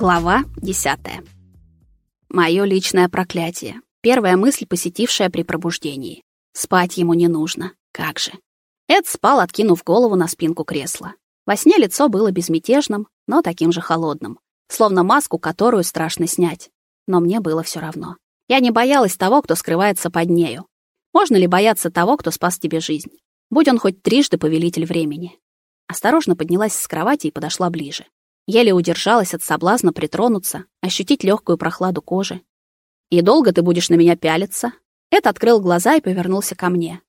Глава 10. Моё личное проклятие. Первая мысль, посетившая при пробуждении. Спать ему не нужно. Как же. Эд спал, откинув голову на спинку кресла. Во сне лицо было безмятежным, но таким же холодным, словно маску, которую страшно снять. Но мне было всё равно. Я не боялась того, кто скрывается под нею. Можно ли бояться того, кто спас тебе жизнь? Будь он хоть трижды повелитель времени. Осторожно поднялась с кровати и подошла ближе. Еле удержалась от соблазна притронуться, ощутить легкую прохладу кожи. «И долго ты будешь на меня пялиться?» Эд открыл глаза и повернулся ко мне.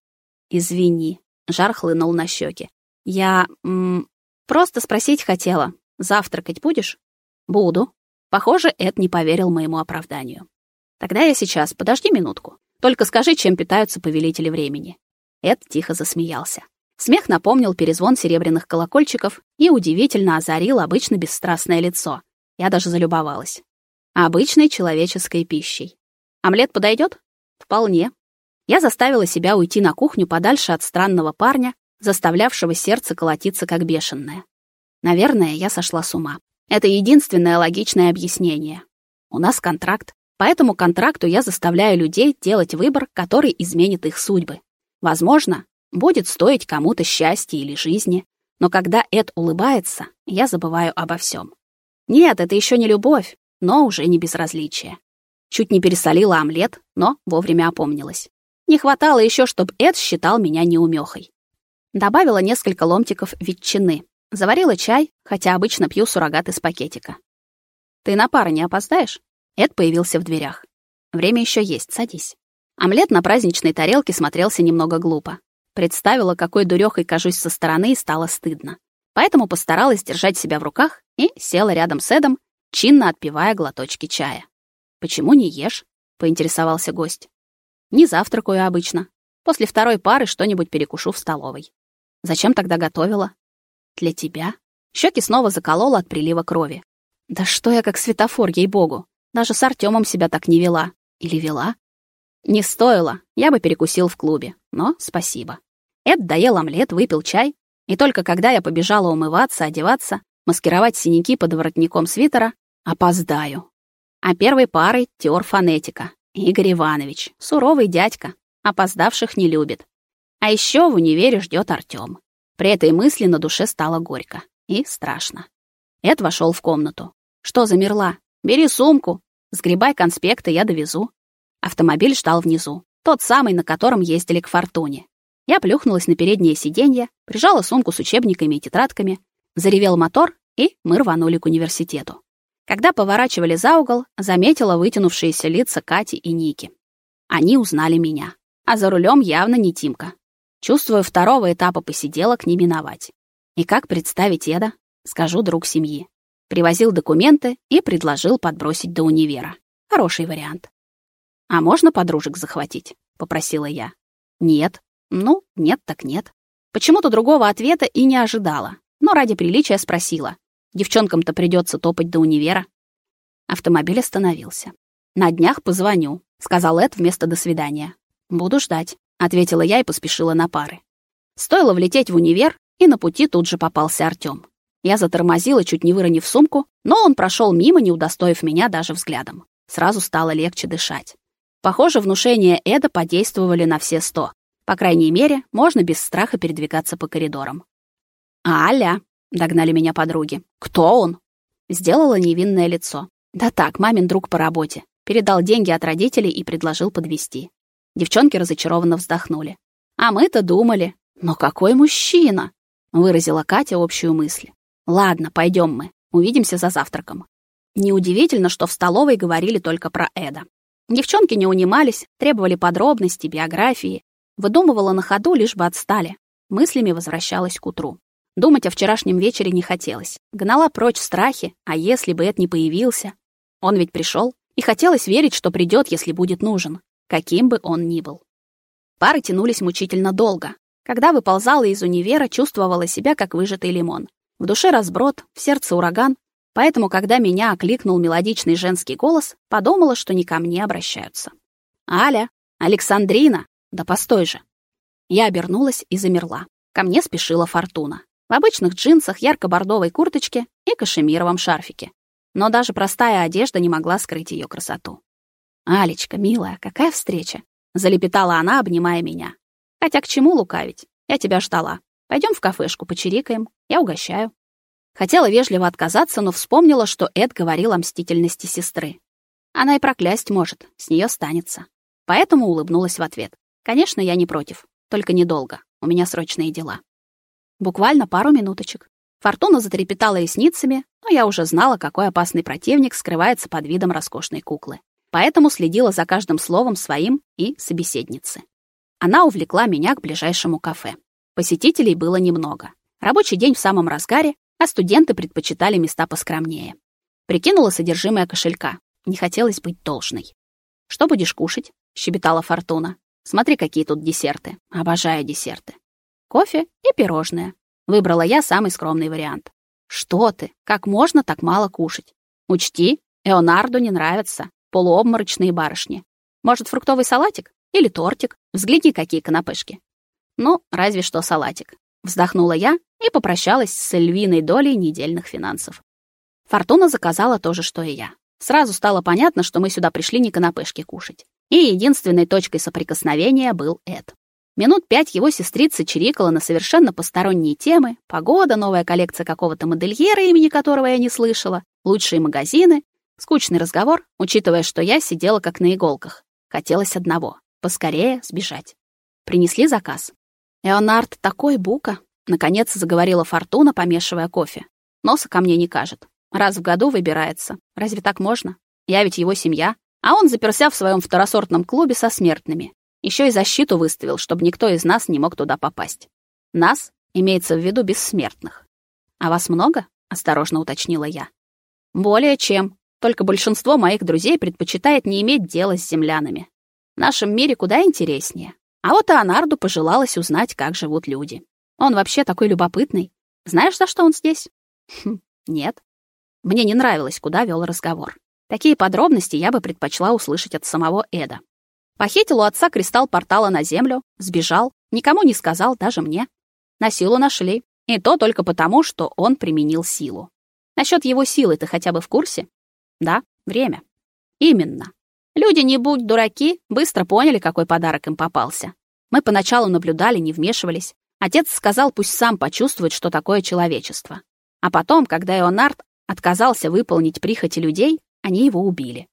«Извини», — жар хлынул на щеки. «Я... М, просто спросить хотела. Завтракать будешь?» «Буду». Похоже, Эд не поверил моему оправданию. «Тогда я сейчас. Подожди минутку. Только скажи, чем питаются повелители времени». Эд тихо засмеялся. Смех напомнил перезвон серебряных колокольчиков и удивительно озарил обычно бесстрастное лицо. Я даже залюбовалась. Обычной человеческой пищей. Омлет подойдет? Вполне. Я заставила себя уйти на кухню подальше от странного парня, заставлявшего сердце колотиться как бешеное. Наверное, я сошла с ума. Это единственное логичное объяснение. У нас контракт. По этому контракту я заставляю людей делать выбор, который изменит их судьбы. Возможно, будет стоить кому-то счастья или жизни, но когда Эд улыбается, я забываю обо всем. Нет, это еще не любовь, но уже не безразличие. Чуть не пересолила омлет, но вовремя опомнилась. Не хватало еще, чтобы Эд считал меня неумехой. Добавила несколько ломтиков ветчины. Заварила чай, хотя обычно пью суррогат из пакетика. «Ты на пары не опоздаешь?» Эд появился в дверях. «Время еще есть, садись». Омлет на праздничной тарелке смотрелся немного глупо. Представила, какой дурехой кажусь со стороны, и стало стыдно. Поэтому постаралась держать себя в руках и села рядом с Эдом, чинно отпивая глоточки чая. «Почему не ешь?» — поинтересовался гость. «Не завтракаю обычно. После второй пары что-нибудь перекушу в столовой». «Зачем тогда готовила?» «Для тебя». Щеки снова заколола от прилива крови. «Да что я как светофор, ей-богу! Даже с Артемом себя так не вела. Или вела?» «Не стоило, я бы перекусил в клубе, но спасибо». Эд доел омлет, выпил чай, и только когда я побежала умываться, одеваться, маскировать синяки под воротником свитера, опоздаю. А первой парой тёр фонетика. Игорь Иванович, суровый дядька, опоздавших не любит. А еще в универе ждет Артём. При этой мысли на душе стало горько и страшно. Эд вошел в комнату. Что замерла? Бери сумку, сгребай конспекты, я довезу. Автомобиль ждал внизу, тот самый, на котором ездили к Фортуне. Я плюхнулась на переднее сиденье, прижала сумку с учебниками и тетрадками, заревел мотор, и мы рванули к университету. Когда поворачивали за угол, заметила вытянувшиеся лица Кати и Ники. Они узнали меня, а за рулем явно не Тимка. Чувствую, второго этапа посиделок не миновать. И как представить Эда? Скажу друг семьи. Привозил документы и предложил подбросить до универа. Хороший вариант. «А можно подружек захватить?» — попросила я. «Нет», ну, нет так нет. Почему-то другого ответа и не ожидала, но ради приличия спросила. Девчонкам-то придется топать до универа. Автомобиль остановился. «На днях позвоню», — сказал Эд вместо «до свидания». «Буду ждать», — ответила я и поспешила на пары. Стоило влететь в универ, и на пути тут же попался Артём. Я затормозила, чуть не выронив сумку, но он прошел мимо, не удостоив меня даже взглядом. Сразу стало легче дышать. Похоже, внушения Эда подействовали на все сто. По крайней мере, можно без страха передвигаться по коридорам. «Аля!» — догнали меня подруги. «Кто он?» Сделала невинное лицо. «Да так, мамин друг по работе. Передал деньги от родителей и предложил подвести. Девчонки разочарованно вздохнули. «А мы-то думали. Но какой мужчина!» — выразила Катя общую мысль. «Ладно, пойдем мы. Увидимся за завтраком». Неудивительно, что в столовой говорили только про Эда. Девчонки не унимались, требовали подробностей, биографии, Выдумывала на ходу, лишь бы отстали. Мыслями возвращалась к утру. Думать о вчерашнем вечере не хотелось. Гнала прочь страхи, а если бы Эд не появился? Он ведь пришел, и хотелось верить, что придет, если будет нужен, каким бы он ни был. Пары тянулись мучительно долго. Когда выползала из универа, чувствовала себя как выжатый лимон. В душе разброд, в сердце ураган, поэтому, когда меня окликнул мелодичный женский голос, подумала, что не ко мне обращаются. «Аля! Александрина!» Да постой же. Я обернулась и замерла. Ко мне спешила Фортуна. В обычных джинсах, ярко-бордовой курточке и кашемировом шарфике. но даже простая одежда не могла скрыть ее красоту. «Алечка, милая, какая встреча!» — залепетала она, обнимая меня. «Хотя к чему лукавить? Я тебя ждала. Пойдем в кафешку, почирикаем, я угощаю». Хотела вежливо отказаться, но вспомнила, что Эд говорил о мстительности сестры. Она и проклясть может, с нее станется. Поэтому улыбнулась в ответ. Конечно, я не против, только недолго. У меня срочные дела. Буквально пару минуточек. Фортуна затрепетала ресницами, но я уже знала, какой опасный противник скрывается под видом роскошной куклы. Поэтому следила за каждым словом своим и собеседницы. Она увлекла меня к ближайшему кафе. Посетителей было немного. Рабочий день в самом разгаре, а студенты предпочитали места поскромнее. Прикинула содержимое кошелька. Не хотелось быть должной. «Что будешь кушать?» — щебетала Фортуна. «Смотри, какие тут десерты. Обожаю десерты. Кофе и пирожное. Выбрала я самый скромный вариант. Что ты? Как можно так мало кушать? Учти, Эонарду не нравятся полуобморочные барышни. Может, фруктовый салатик? Или тортик? Взгляни, какие канапешки. Ну, разве что салатик. Вздохнула я и попрощалась с львиной долей недельных финансов. Фортуна заказала то же, что и я. Сразу стало понятно, что мы сюда пришли не канапешки кушать. И единственной точкой соприкосновения был Эд. Минут пять его сестрица чирикала на совершенно посторонние темы: погода, новая коллекция какого-то модельера, имени которого я не слышала, лучшие магазины. Скучный разговор, учитывая, что я сидела как на иголках. Хотелось одного поскорее сбежать. Принесли заказ. Леонард такой бука, наконец заговорила Фортуна, помешивая кофе. Носа ко мне не кажет. Раз в году выбирается. Разве так можно? Я ведь его семья, а он заперся в своем второсортном клубе со смертными. Еще и защиту выставил, чтобы никто из нас не мог туда попасть. Нас имеется в виду бессмертных. А вас много? осторожно уточнила я. Более чем. Только большинство моих друзей предпочитает не иметь дела с землянами. В нашем мире куда интереснее. А вот Анарду пожелалось узнать, как живут люди. Он вообще такой любопытный. Знаешь, за что он здесь? Хм, нет. Мне не нравилось, куда вел разговор. Такие подробности я бы предпочла услышать от самого Эда. Похитил у отца кристалл портала на землю, сбежал, никому не сказал, даже мне. На силу нашли. И то только потому, что он применил силу. Насчет его силы ты хотя бы в курсе? Да, время. Именно. Люди, не будь дураки, быстро поняли, какой подарок им попался. Мы поначалу наблюдали, не вмешивались. Отец сказал, пусть сам почувствует, что такое человечество. А потом, когда Эонард отказался выполнить прихоти людей, они его убили.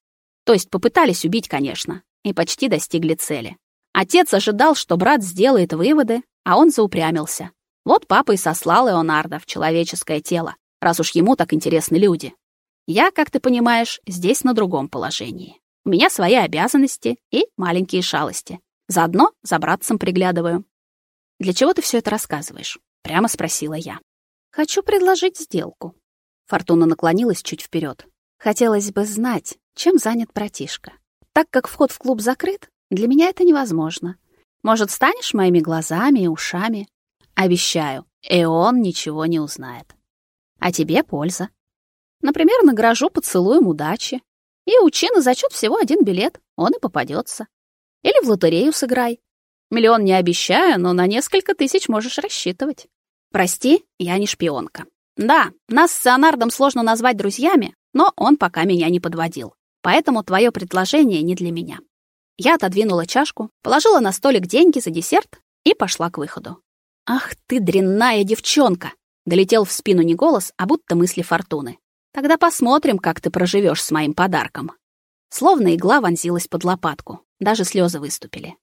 То есть попытались убить, конечно, и почти достигли цели. Отец ожидал, что брат сделает выводы, а он заупрямился. Вот папа и сослал Эонарда в человеческое тело, раз уж ему так интересны люди. Я, как ты понимаешь, здесь на другом положении. У меня свои обязанности и маленькие шалости. Заодно за братцем приглядываю. «Для чего ты все это рассказываешь?» — прямо спросила я. «Хочу предложить сделку». Фортуна наклонилась чуть вперед. «Хотелось бы знать, чем занят братишка. Так как вход в клуб закрыт, для меня это невозможно. Может, станешь моими глазами и ушами? Обещаю, и он ничего не узнает. А тебе польза. Например, награжу поцелуем удачи и учи на зачет всего один билет, он и попадется. Или в лотерею сыграй. Миллион не обещаю, но на несколько тысяч можешь рассчитывать. Прости, я не шпионка. Да, нас с Леонардом сложно назвать друзьями, но он пока меня не подводил. Поэтому твое предложение не для меня. Я отодвинула чашку, положила на столик деньги за десерт и пошла к выходу. Ах ты дрянная девчонка, долетел в спину не голос, а будто мысли Фортуны. Тогда посмотрим, как ты проживешь с моим подарком. Словно игла вонзилась под лопатку, даже слезы выступили.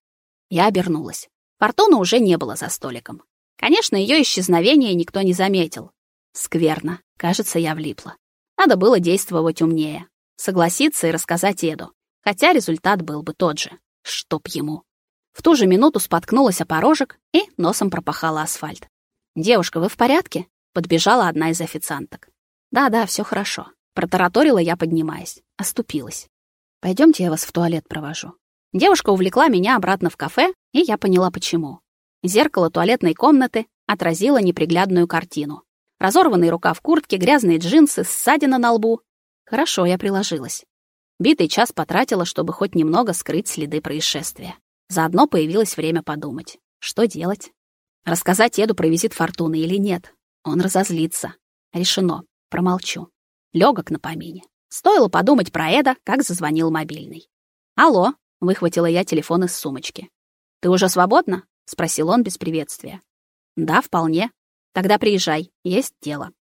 Я обернулась. Фортуны уже не было за столиком. Конечно, ее исчезновение никто не заметил. Скверно. Кажется, я влипла. Надо было действовать умнее. Согласиться и рассказать Эду. Хотя результат был бы тот же. Чтоб ему. В ту же минуту споткнулась о порожек и носом пропахала асфальт. «Девушка, вы в порядке?» Подбежала одна из официанток. Да-да, все хорошо. Протараторила я, поднимаясь. Оступилась. Пойдемте, я вас в туалет провожу. Девушка увлекла меня обратно в кафе, и я поняла почему. Зеркало туалетной комнаты отразило неприглядную картину. Разорванный рукав куртки, грязные джинсы, ссадина на лбу. Хорошо, я приложилась. Битый час потратила, чтобы хоть немного скрыть следы происшествия. Заодно появилось время подумать, что делать. Рассказать Эду про визит Фортуны или нет. Он разозлится. Решено. Промолчу. Легок на помине. Стоило подумать про Эда, как зазвонил мобильный. «Алло», — выхватила я телефон из сумочки. «Ты уже свободна?» — спросил он без приветствия. «Да, вполне. Тогда приезжай, есть дело».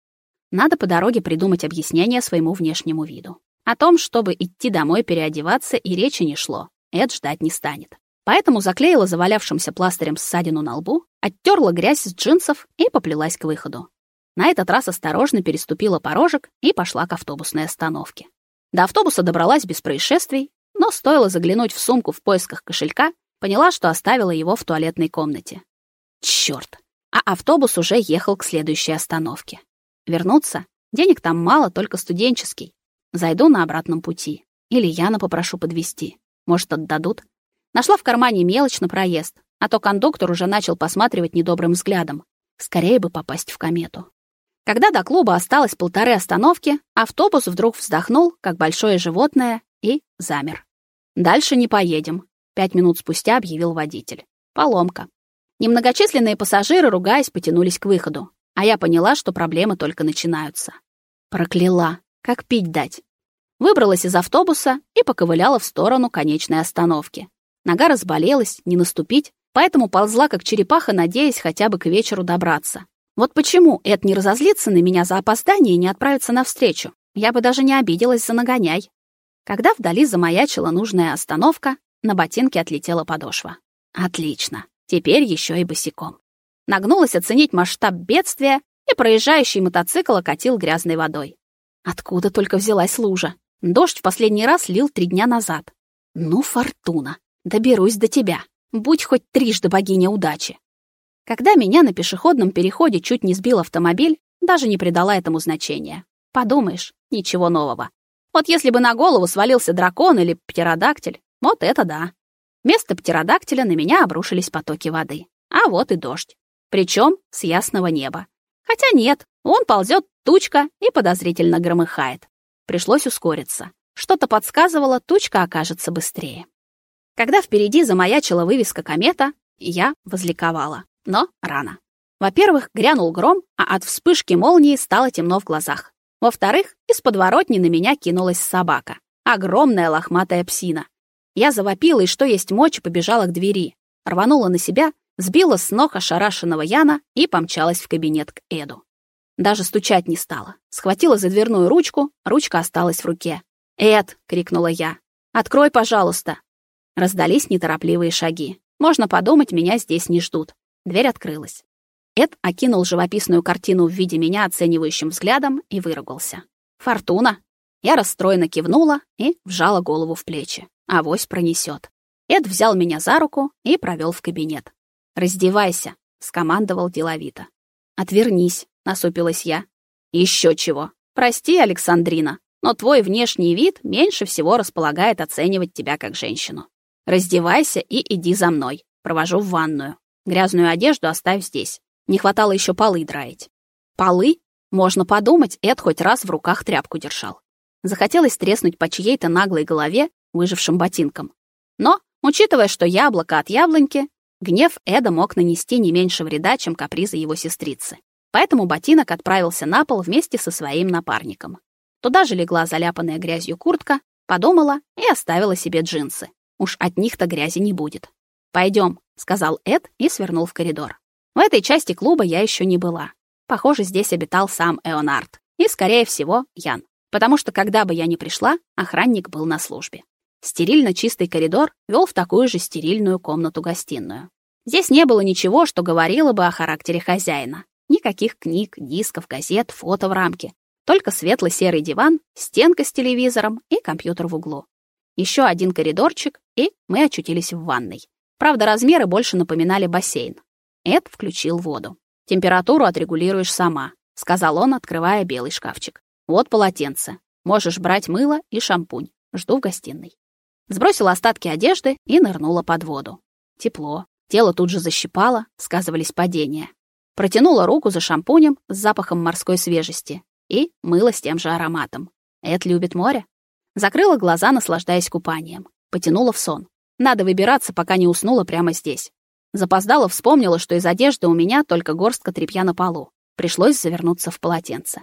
Надо по дороге придумать объяснение своему внешнему виду. О том, чтобы идти домой переодеваться, и речи не шло. Эд ждать не станет. Поэтому заклеила завалявшимся пластырем ссадину на лбу, оттерла грязь с джинсов и поплелась к выходу. На этот раз осторожно переступила порожек и пошла к автобусной остановке. До автобуса добралась без происшествий, но стоило заглянуть в сумку в поисках кошелька, поняла, что оставила его в туалетной комнате. Чёрт! А автобус уже ехал к следующей остановке. Вернуться? Денег там мало, только студенческий. Зайду на обратном пути. Или Яна попрошу подвезти. Может, отдадут? Нашла в кармане мелочь на проезд, а то кондуктор уже начал посматривать недобрым взглядом. Скорее бы попасть в комету. Когда до клуба осталось полторы остановки, автобус вдруг вздохнул, как большое животное, и замер. «Дальше не поедем», — пять минут спустя объявил водитель. «Поломка». Немногочисленные пассажиры, ругаясь, потянулись к выходу, а я поняла, что проблемы только начинаются. Прокляла. Как пить дать? Выбралась из автобуса и поковыляла в сторону конечной остановки. Нога разболелась, не наступить, поэтому ползла как черепаха, надеясь хотя бы к вечеру добраться. Вот почему Эд не разозлится на меня за опоздание и не отправится навстречу? Я бы даже не обиделась за нагоняй. Когда вдали замаячила нужная остановка, на ботинке отлетела подошва. Отлично. Теперь еще и босиком. Нагнулась оценить масштаб бедствия, и проезжающий мотоцикл окатил грязной водой. Откуда только взялась лужа? Дождь в последний раз лил три дня назад. Ну, фортуна. Доберусь до тебя. Будь хоть трижды богиня удачи. Когда меня на пешеходном переходе чуть не сбил автомобиль, даже не придала этому значения. Подумаешь, ничего нового. Вот если бы на голову свалился дракон или птеродактиль, вот это да. Вместо птеродактиля на меня обрушились потоки воды. А вот и дождь. Причем с ясного неба. Хотя нет, он ползет тучка и подозрительно громыхает. Пришлось ускориться. Что-то подсказывало, тучка окажется быстрее. Когда впереди замаячила вывеска комета, я возликовала но рано. Во-первых, грянул гром, а от вспышки молнии стало темно в глазах. Во-вторых, из подворотни на меня кинулась собака. Огромная лохматая псина. Я завопила и что есть мочи побежала к двери. Рванула на себя, сбила с ног ошарашенного Яна и помчалась в кабинет к Эду. Даже стучать не стала. Схватила за дверную ручку, ручка осталась в руке. «Эд!» — крикнула я. «Открой, пожалуйста!» Раздались неторопливые шаги. Можно подумать, меня здесь не ждут. Дверь открылась. Эд окинул живописную картину в виде меня оценивающим взглядом и выругался. «Фортуна!» Я расстроенно кивнула и вжала голову в плечи. Авось пронесет. Эд взял меня за руку и провел в кабинет. «Раздевайся», — скомандовал деловито. «Отвернись», — насупилась я. «Еще чего. Прости, Александрина, но твой внешний вид меньше всего располагает оценивать тебя как женщину. Раздевайся и иди за мной. Провожу в ванную. Грязную одежду оставь здесь. Не хватало еще полы драить. Полы? Можно подумать, Эд хоть раз в руках тряпку держал. Захотелось треснуть по чьей-то наглой голове выжившим ботинком. Но, учитывая, что яблоко от яблоньки, гнев Эда мог нанести не меньше вреда, чем капризы его сестрицы. Поэтому ботинок отправился на пол вместе со своим напарником. Туда же легла заляпанная грязью куртка, подумала и оставила себе джинсы. Уж от них-то грязи не будет. Пойдем, сказал Эд и свернул в коридор. В этой части клуба я еще не была. Похоже, здесь обитал сам Эонард. И, скорее всего, Ян. Потому что, когда бы я ни пришла, охранник был на службе. Стерильно чистый коридор вел в такую же стерильную комнату-гостиную. Здесь не было ничего, что говорило бы о характере хозяина. Никаких книг, дисков, газет, фото в рамке. Только светло-серый диван, стенка с телевизором и компьютер в углу. Еще один коридорчик, и мы очутились в ванной. Правда, размеры больше напоминали бассейн. Эд включил воду. «Температуру отрегулируешь сама», — сказал он, открывая белый шкафчик. «Вот полотенце. Можешь брать мыло и шампунь. Жду в гостиной». Сбросила остатки одежды и нырнула под воду. Тепло. Тело тут же защипало, сказывались падения. Протянула руку за шампунем с запахом морской свежести и мыло с тем же ароматом. Эд любит море. Закрыла глаза, наслаждаясь купанием. Потянула в сон. Надо выбираться, пока не уснула прямо здесь. Запоздала, вспомнила, что из одежды у меня только горстка тряпья на полу. Пришлось завернуться в полотенце.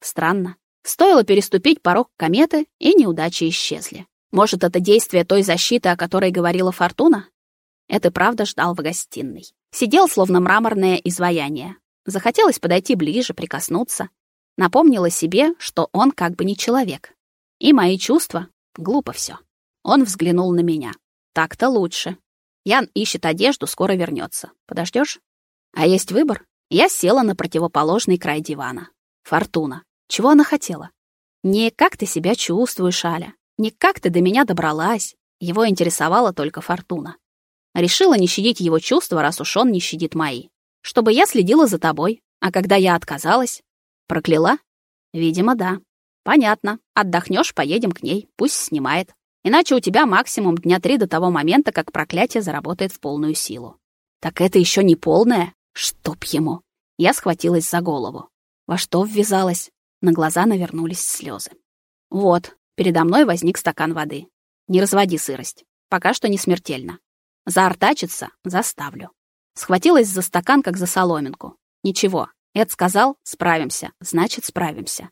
Странно. Стоило переступить порог кометы, и неудачи исчезли. Может, это действие той защиты, о которой говорила Фортуна? Это правда ждал в гостиной. Сидел словно мраморное изваяние. Захотелось подойти ближе, прикоснуться. Напомнила себе, что он как бы не человек. И мои чувства глупо все. Он взглянул на меня. Так-то лучше. Ян ищет одежду, скоро вернется. Подождешь? А есть выбор? Я села на противоположный край дивана. Фортуна. Чего она хотела? Не как ты себя чувствуешь, Аля, не как ты до меня добралась. Его интересовала только Фортуна. Решила не щадить его чувства, раз уж он не щадит мои. Чтобы я следила за тобой, а когда я отказалась, прокляла? Видимо, да. Понятно. Отдохнешь, поедем к ней, пусть снимает. Иначе у тебя максимум дня три до того момента, как проклятие заработает в полную силу. Так это еще не полное? Чтоб ему. Я схватилась за голову. Во что ввязалась? На глаза навернулись слезы. Вот, передо мной возник стакан воды. Не разводи сырость. Пока что не смертельно. Заортачиться заставлю. Схватилась за стакан, как за соломинку. Ничего, Эд сказал, справимся, значит, справимся.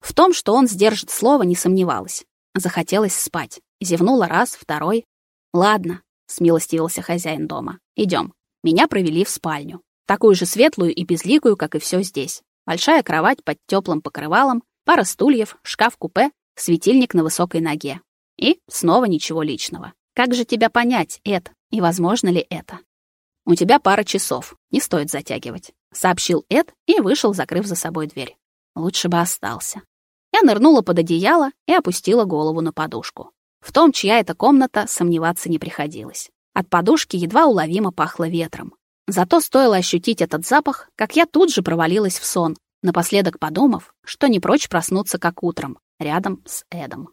В том, что он сдержит слово, не сомневалась. Захотелось спать. Зевнула раз, второй. Ладно, смилостивился хозяин дома. Идем. Меня провели в спальню. Такую же светлую и безликую, как и все здесь. Большая кровать под теплым покрывалом, пара стульев, шкаф-купе, светильник на высокой ноге. И снова ничего личного. Как же тебя понять, Эд, и возможно ли это? У тебя пара часов, не стоит затягивать, сообщил Эд и вышел, закрыв за собой дверь. Лучше бы остался. Я нырнула под одеяло и опустила голову на подушку. В том, чья это комната, сомневаться не приходилось. От подушки едва уловимо пахло ветром. Зато стоило ощутить этот запах, как я тут же провалилась в сон, напоследок подумав, что не прочь проснуться как утром, рядом с Эдом.